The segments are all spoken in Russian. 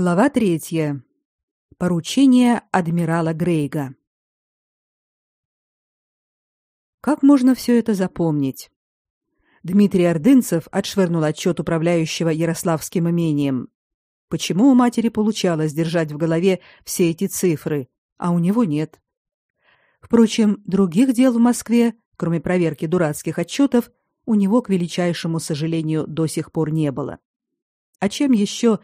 Глава третья. Поручение адмирала Грейга. Как можно все это запомнить? Дмитрий Ордынцев отшвырнул отчет управляющего Ярославским имением. Почему у матери получалось держать в голове все эти цифры, а у него нет? Впрочем, других дел в Москве, кроме проверки дурацких отчетов, у него, к величайшему сожалению, до сих пор не было. А чем еще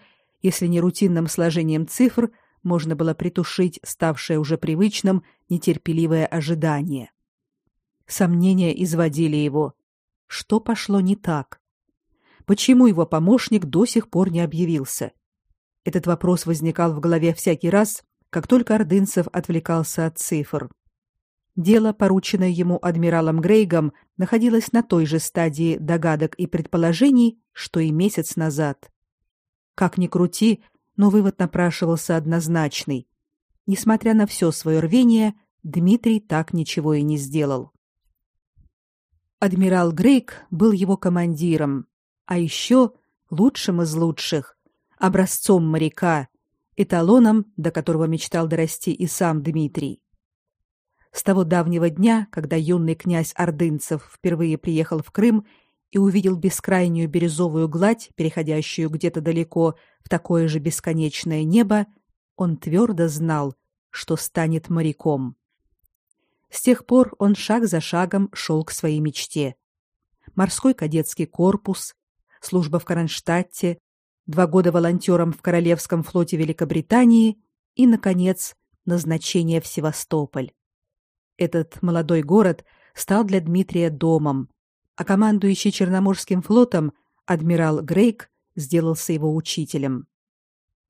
если не рутинным сложением цифр можно было притушить ставшее уже привычным нетерпеливое ожидание. Сомнения изводили его. Что пошло не так? Почему его помощник до сих пор не объявился? Этот вопрос возникал в голове всякий раз, как только Ордынцев отвлекался от цифр. Дело, порученное ему адмиралом Грейгом, находилось на той же стадии догадок и предположений, что и месяц назад. Как ни крути, но вывод напрашивался однозначный. Несмотря на все свое рвение, Дмитрий так ничего и не сделал. Адмирал Грейк был его командиром, а еще лучшим из лучших, образцом моряка, эталоном, до которого мечтал дорасти и сам Дмитрий. С того давнего дня, когда юный князь Ордынцев впервые приехал в Крым и увидел бескрайнюю бирюзовую гладь, переходящую где-то далеко в такое же бесконечное небо, он твердо знал, что станет моряком. С тех пор он шаг за шагом шел к своей мечте. Морской кадетский корпус, служба в Кронштадте, два года волонтером в Королевском флоте Великобритании и, наконец, назначение в Севастополь. Этот молодой город стал для Дмитрия домом, а командующий Черноморским флотом адмирал Грейк сделался его учителем.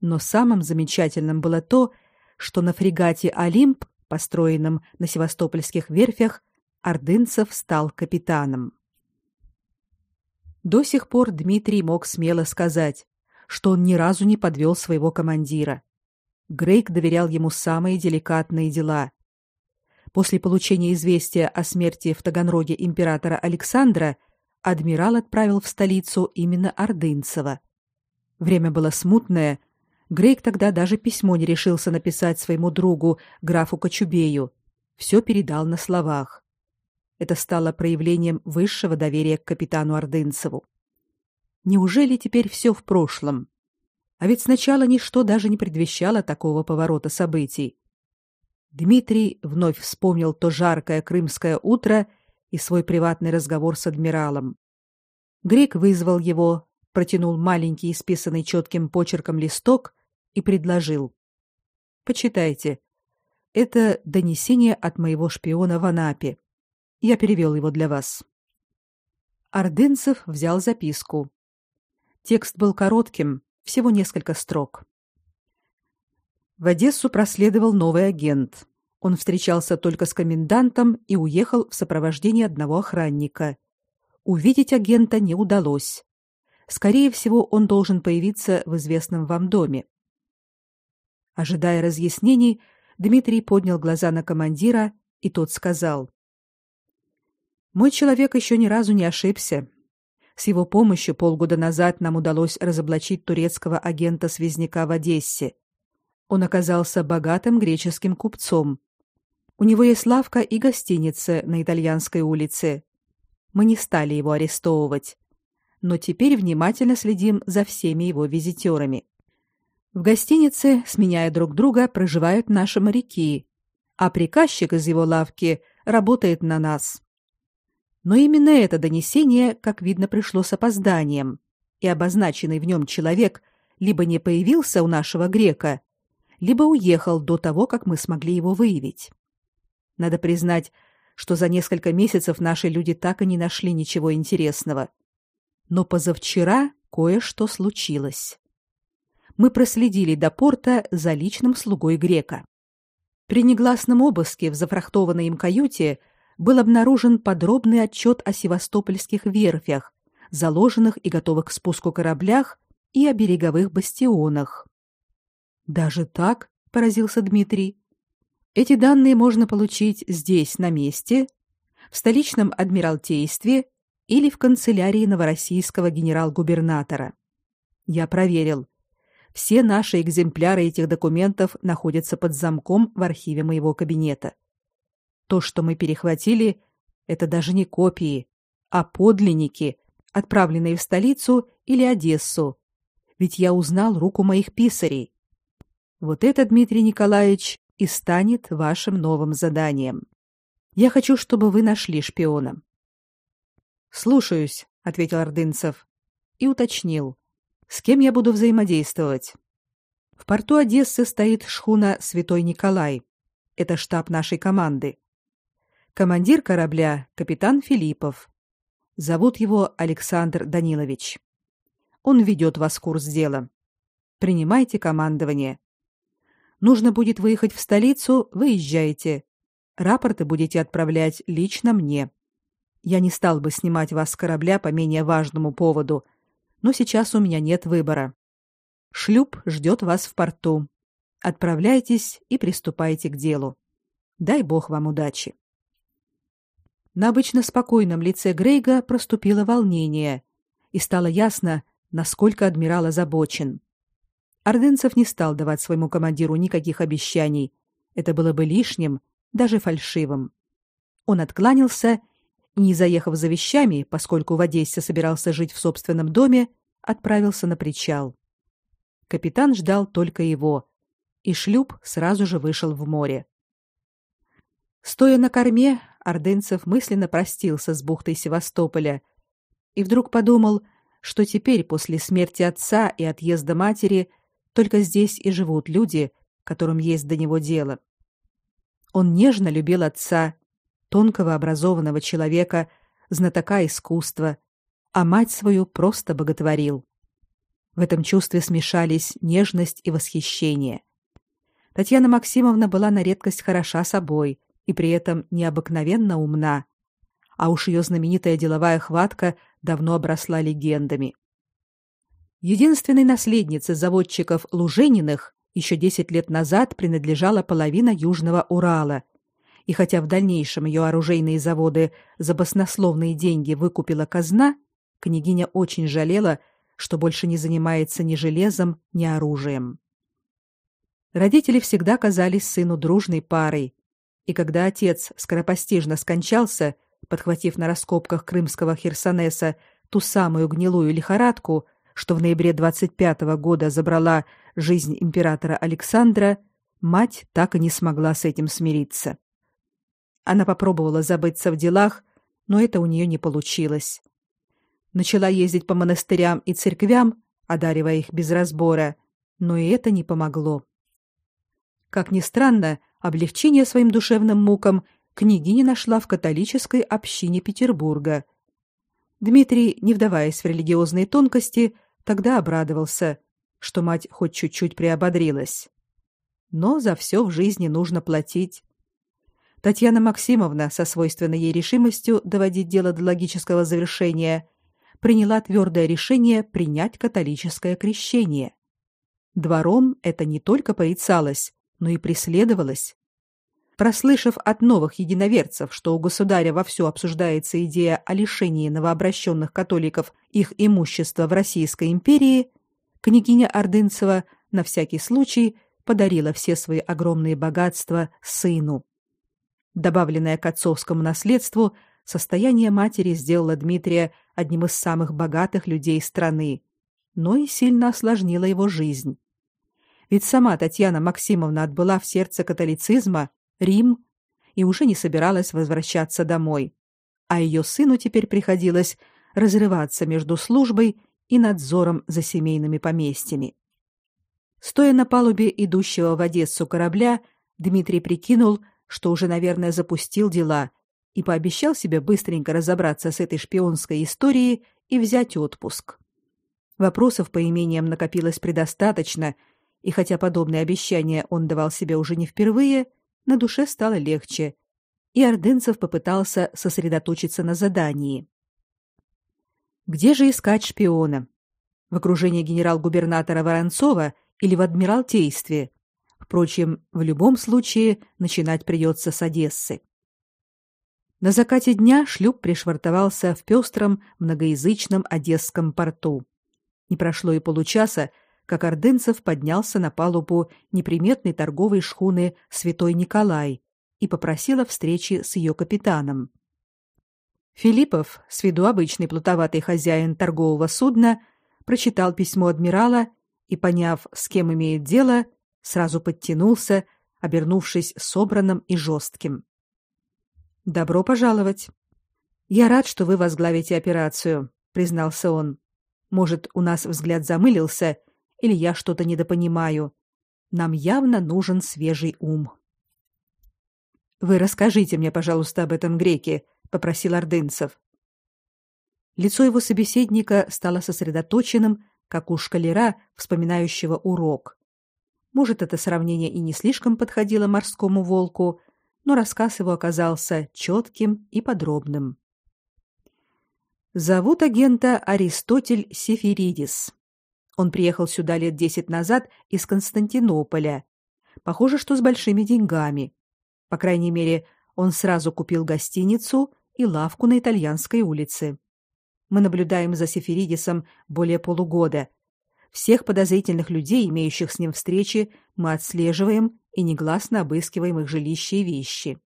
Но самым замечательным было то, что на фрегате Олимп, построенном на севастопольских верфях, Ордынцев стал капитаном. До сих пор Дмитрий мог смело сказать, что он ни разу не подвел своего командира. Грейк доверял ему самые деликатные дела, После получения известия о смерти в Таганроге императора Александра адмирал отправил в столицу именно Ордынцева. Время было смутное. Грейк тогда даже письмо не решился написать своему другу, графу Кочубею. Все передал на словах. Это стало проявлением высшего доверия к капитану Ордынцеву. Неужели теперь все в прошлом? А ведь сначала ничто даже не предвещало такого поворота событий. Дмитрий вновь вспомнил то жаркое крымское утро и свой приватный разговор с адмиралом. Грек вызвал его, протянул маленький исписанный четким почерком листок и предложил: "Почитайте. Это донесение от моего шпиона в Анапе. Я перевел его для вас". Ордынцев взял записку. Текст был коротким, всего несколько строк. В Одессу проследовал новый агент. Он встречался только с комендантом и уехал в сопровождении одного охранника. Увидеть агента не удалось. Скорее всего, он должен появиться в известном вам доме. Ожидая разъяснений, Дмитрий поднял глаза на командира, и тот сказал: "Мой человек еще ни разу не ошибся. С его помощью полгода назад нам удалось разоблачить турецкого агента-связняка в Одессе. Он оказался богатым греческим купцом. У него есть лавка и гостиница на итальянской улице. Мы не стали его арестовывать, но теперь внимательно следим за всеми его визитерами. В гостинице, сменяя друг друга, проживают наши моряки, а приказчик из его лавки работает на нас. Но именно это донесение, как видно, пришло с опозданием, и обозначенный в нем человек либо не появился у нашего грека, либо уехал до того, как мы смогли его выявить. Надо признать, что за несколько месяцев наши люди так и не нашли ничего интересного. Но позавчера кое-что случилось. Мы проследили до порта за личным слугой грека. При негласном обыске в зафрахтованной им каюте был обнаружен подробный отчет о севастопольских верфях, заложенных и готовых к спуску кораблях и о береговых бастионах. Даже так, поразился Дмитрий. Эти данные можно получить здесь на месте, в столичном адмиралтействе или в канцелярии новороссийского генерал-губернатора. Я проверил. Все наши экземпляры этих документов находятся под замком в архиве моего кабинета. То, что мы перехватили, это даже не копии, а подлинники, отправленные в столицу или Одессу. Ведь я узнал руку моих писарей. Вот это, Дмитрий Николаевич, и станет вашим новым заданием. Я хочу, чтобы вы нашли шпиона. Слушаюсь, ответил Ордынцев и уточнил: с кем я буду взаимодействовать? В порту Одессы стоит шхуна Святой Николай. Это штаб нашей команды. Командир корабля капитан Филиппов. Зовут его Александр Данилович. Он ведет вас в курс дела. Принимайте командование. Нужно будет выехать в столицу, выезжайте. Рапорты будете отправлять лично мне. Я не стал бы снимать вас с корабля по менее важному поводу, но сейчас у меня нет выбора. Шлюп ждет вас в порту. Отправляйтесь и приступайте к делу. Дай бог вам удачи. На обычно спокойном лице Грейга проступило волнение, и стало ясно, насколько адмирал озабочен. Орденцев не стал давать своему командиру никаких обещаний. Это было бы лишним, даже фальшивым. Он откланялся и, не заехав за вещами, поскольку в Одессе собирался жить в собственном доме, отправился на причал. Капитан ждал только его, и шлюп сразу же вышел в море. Стоя на корме, Ордынцев мысленно простился с бухтой Севастополя и вдруг подумал, что теперь после смерти отца и отъезда матери только здесь и живут люди, которым есть до него дело. Он нежно любил отца, тонкого образованного человека, знатока искусства, а мать свою просто боготворил. В этом чувстве смешались нежность и восхищение. Татьяна Максимовна была на редкость хороша собой и при этом необыкновенно умна, а уж ее знаменитая деловая хватка давно обросла легендами. Единственной наследнице заводчиков Лужениных еще 10 лет назад принадлежала половина Южного Урала – и хотя в дальнейшем ее оружейные заводы за баснословные деньги выкупила казна, княгиня очень жалела, что больше не занимается ни железом, ни оружием. Родители всегда казались сыну дружной парой, и когда отец скоропостижно скончался, подхватив на раскопках крымского Херсонеса ту самую гнилую лихорадку, что в ноябре 25 -го года забрала жизнь императора Александра, мать так и не смогла с этим смириться. Она попробовала забыться в делах, но это у нее не получилось. Начала ездить по монастырям и церквям, одаривая их без разбора, но и это не помогло. Как ни странно, облегчение своим душевным мукам княгиня нашла в католической общине Петербурга. Дмитрий, не вдаваясь в религиозные тонкости, тогда обрадовался, что мать хоть чуть-чуть приободрилась. Но за все в жизни нужно платить. Татьяна Максимовна со свойственной ей решимостью доводить дело до логического завершения приняла твердое решение принять католическое крещение. Двором это не только порицалось, но и преследовалось. Прослышав от новых единоверцев, что у государя вовсю обсуждается идея о лишении новообращенных католиков их имущества в Российской империи, княгиня Ордынцева на всякий случай подарила все свои огромные богатства сыну. Добавленное к отцовскому наследству, состояние матери сделало Дмитрия одним из самых богатых людей страны, но и сильно осложнило его жизнь. Ведь сама Татьяна Максимовна отбыла в сердце католицизма, Рим, и уже не собиралась возвращаться домой. А ее сыну теперь приходилось разрываться между службой и надзором за семейными поместьями. Стоя на палубе идущего в Одессу корабля, Дмитрий прикинул, что уже, наверное, запустил дела и пообещал себе быстренько разобраться с этой шпионской историей и взять отпуск. Вопросов по имениям накопилось предостаточно, и хотя подобные обещания он давал себе уже не впервые, на душе стало легче, и Ордынцев попытался сосредоточиться на задании. Где же искать шпиона? В окружении генерал-губернатора Воронцова или в Адмиралтействе? Впрочем, в любом случае начинать придется с Одессы. На закате дня шлюп пришвартовался в пестром многоязычном одесском порту. Не прошло и получаса, как Ордынцев поднялся на палубу неприметной торговой шхуны Святой Николай и попросил о встрече с ее капитаном. Филиппов, с виду обычный плутоватый хозяин торгового судна, прочитал письмо адмирала и, поняв, с кем имеет дело, сразу подтянулся, обернувшись собранным и жестким. Добро пожаловать. Я рад, что вы возглавите операцию, признался он. Может, у нас взгляд замылился, или я что-то недопонимаю. Нам явно нужен свежий ум. Вы расскажите мне, пожалуйста, об этом греке, попросил Ордынцев. Лицо его собеседника стало сосредоточенным, как у шкалера, вспоминающего урок. Может, это сравнение и не слишком подходило морскому волку, но рассказ его оказался четким и подробным. Зовут агента Аристотель Сефиридис. Он приехал сюда лет десять назад из Константинополя. Похоже, что с большими деньгами. По крайней мере, он сразу купил гостиницу и лавку на итальянской улице. Мы наблюдаем за Сефиридисом более полугода. Всех подозрительных людей, имеющих с ним встречи, мы отслеживаем и негласно обыскиваем их жилища и вещи.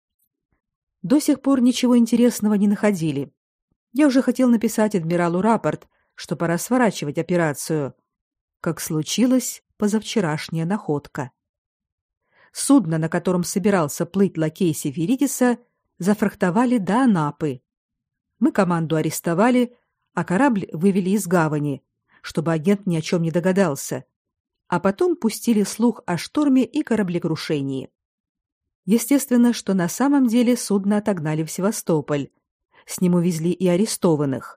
До сих пор ничего интересного не находили. Я уже хотел написать адмиралу рапорт, что пора сворачивать операцию, как случилась позавчерашняя находка. Судно, на котором собирался плыть лакей Северидиса, зафрахтовали до Анапы. Мы команду арестовали, а корабль вывели из гавани, чтобы агент ни о чем не догадался, а потом пустили слух о шторме и кораблекрушении. Естественно, что на самом деле судно отогнали в Севастополь. С ним увезли и арестованных.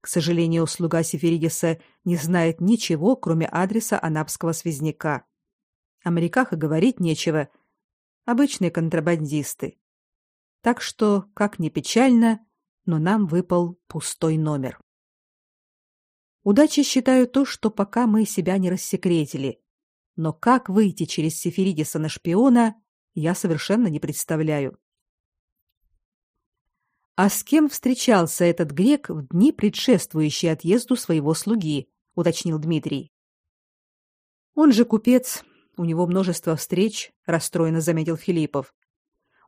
К сожалению, слуга Сеферидиса не знает ничего, кроме адреса анапского связняка. О моряках и говорить нечего. Обычные контрабандисты. Так что, как ни печально, но нам выпал пустой номер. Удачей считаю то, что пока мы себя не рассекретили. Но как выйти через Сеферидиса на шпиона, я совершенно не представляю. А с кем встречался этот грек в дни предшествующие отъезду своего слуги, уточнил Дмитрий. Он же купец, у него множество встреч, расстроенно заметил Филиппов.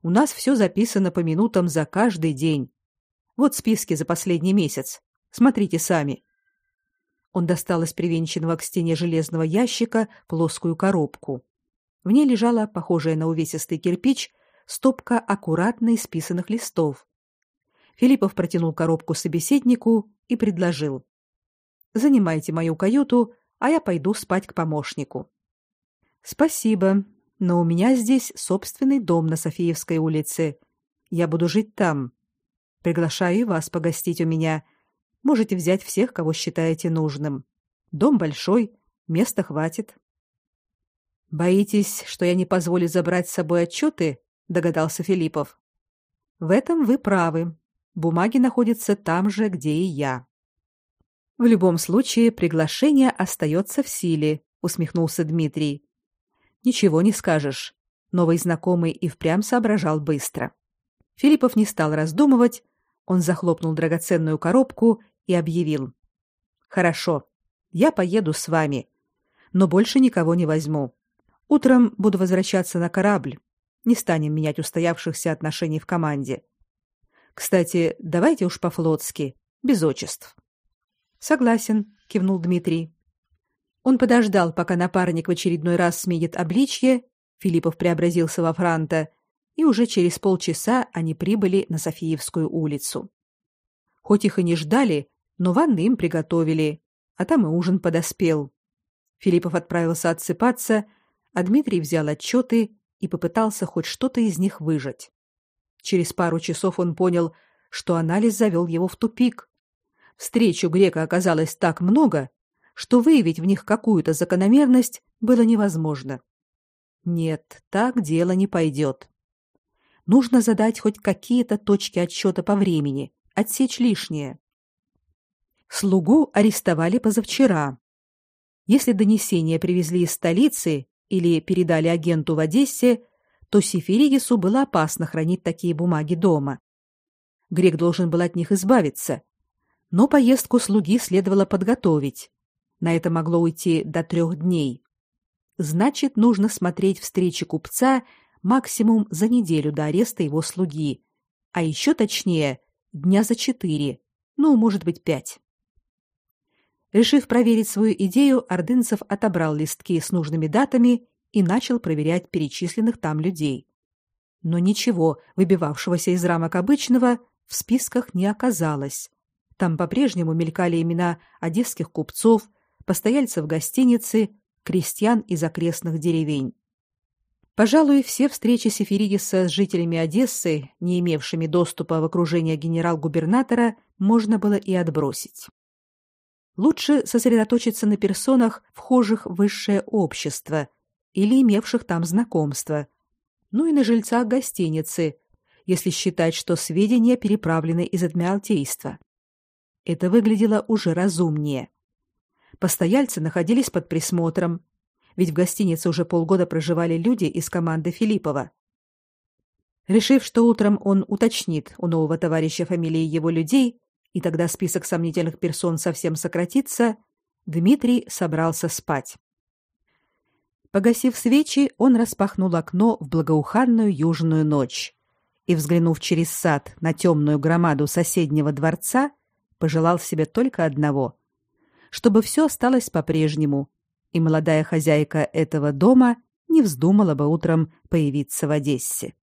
У нас все записано по минутам за каждый день. Вот списки за последний месяц. Смотрите сами. Он достал из привинченного к стене железного ящика плоскую коробку. В ней лежала, похожая на увесистый кирпич, стопка аккуратно исписанных листов. Филиппов протянул коробку собеседнику и предложил: "Занимайте мою каюту, а я пойду спать к помощнику". "Спасибо, но у меня здесь собственный дом на Софиевской улице. Я буду жить там. Приглашаю и вас погостить у меня. Можете взять всех, кого считаете нужным. Дом большой, места хватит. Боитесь, что я не позволю забрать с собой отчеты? догадался Филиппов. В этом вы правы. Бумаги находятся там же, где и я. В любом случае приглашение остается в силе, усмехнулся Дмитрий. Ничего не скажешь. Новый знакомый и впрямь соображал быстро. Филиппов не стал раздумывать, он захлопнул драгоценную коробку и объявил: "Хорошо, я поеду с вами, но больше никого не возьму. Утром буду возвращаться на корабль. Не станем менять устоявшихся отношений в команде. Кстати, давайте уж по-флотски, без отчеств". "Согласен", кивнул Дмитрий. Он подождал, пока напарник в очередной раз сменит обличье, Филиппов преобразился во франта, и уже через полчаса они прибыли на Софиевскую улицу. Хоть их и не ждали, но ванны им приготовили, а там и ужин подоспел. Филиппов отправился отсыпаться, а Дмитрий взял отчеты и попытался хоть что-то из них выжать. Через пару часов он понял, что анализ завел его в тупик. Встреч у грека оказалось так много, что выявить в них какую-то закономерность было невозможно. Нет, так дело не пойдет. Нужно задать хоть какие-то точки отсчета по времени, отсечь лишнее. Слугу арестовали позавчера. Если донесение привезли из столицы или передали агенту в Одессе, то Сифиридису было опасно хранить такие бумаги дома. Грек должен был от них избавиться. Но поездку слуги следовало подготовить. На это могло уйти до трех дней. Значит, нужно смотреть встречи купца максимум за неделю до ареста его слуги, а еще точнее, дня за четыре, ну, может быть, пять. Решив проверить свою идею, Ордынцев отобрал листки с нужными датами и начал проверять перечисленных там людей. Но ничего, выбивавшегося из рамок обычного, в списках не оказалось. Там по-прежнему мелькали имена одесских купцов, постояльцев гостиницы, крестьян из окрестных деревень. Пожалуй, все встречи Сеферидиса с жителями Одессы, не имевшими доступа в окружение генерал-губернатора, можно было и отбросить. Лучше сосредоточиться на персонах, вхожих в высшее общество или имевших там знакомства, ну и на жильцах гостиницы, если считать, что сведения переправлены из Адмиралтейства. Это выглядело уже разумнее. Постояльцы находились под присмотром, ведь в гостинице уже полгода проживали люди из команды Филиппова. Решив, что утром он уточнит у нового товарища фамилии его людей, и тогда список сомнительных персон совсем сократится, Дмитрий собрался спать. Погасив свечи, он распахнул окно в благоуханную южную ночь и, взглянув через сад на темную громаду соседнего дворца, пожелал себе только одного — чтобы все осталось по-прежнему, и молодая хозяйка этого дома не вздумала бы утром появиться в Одессе.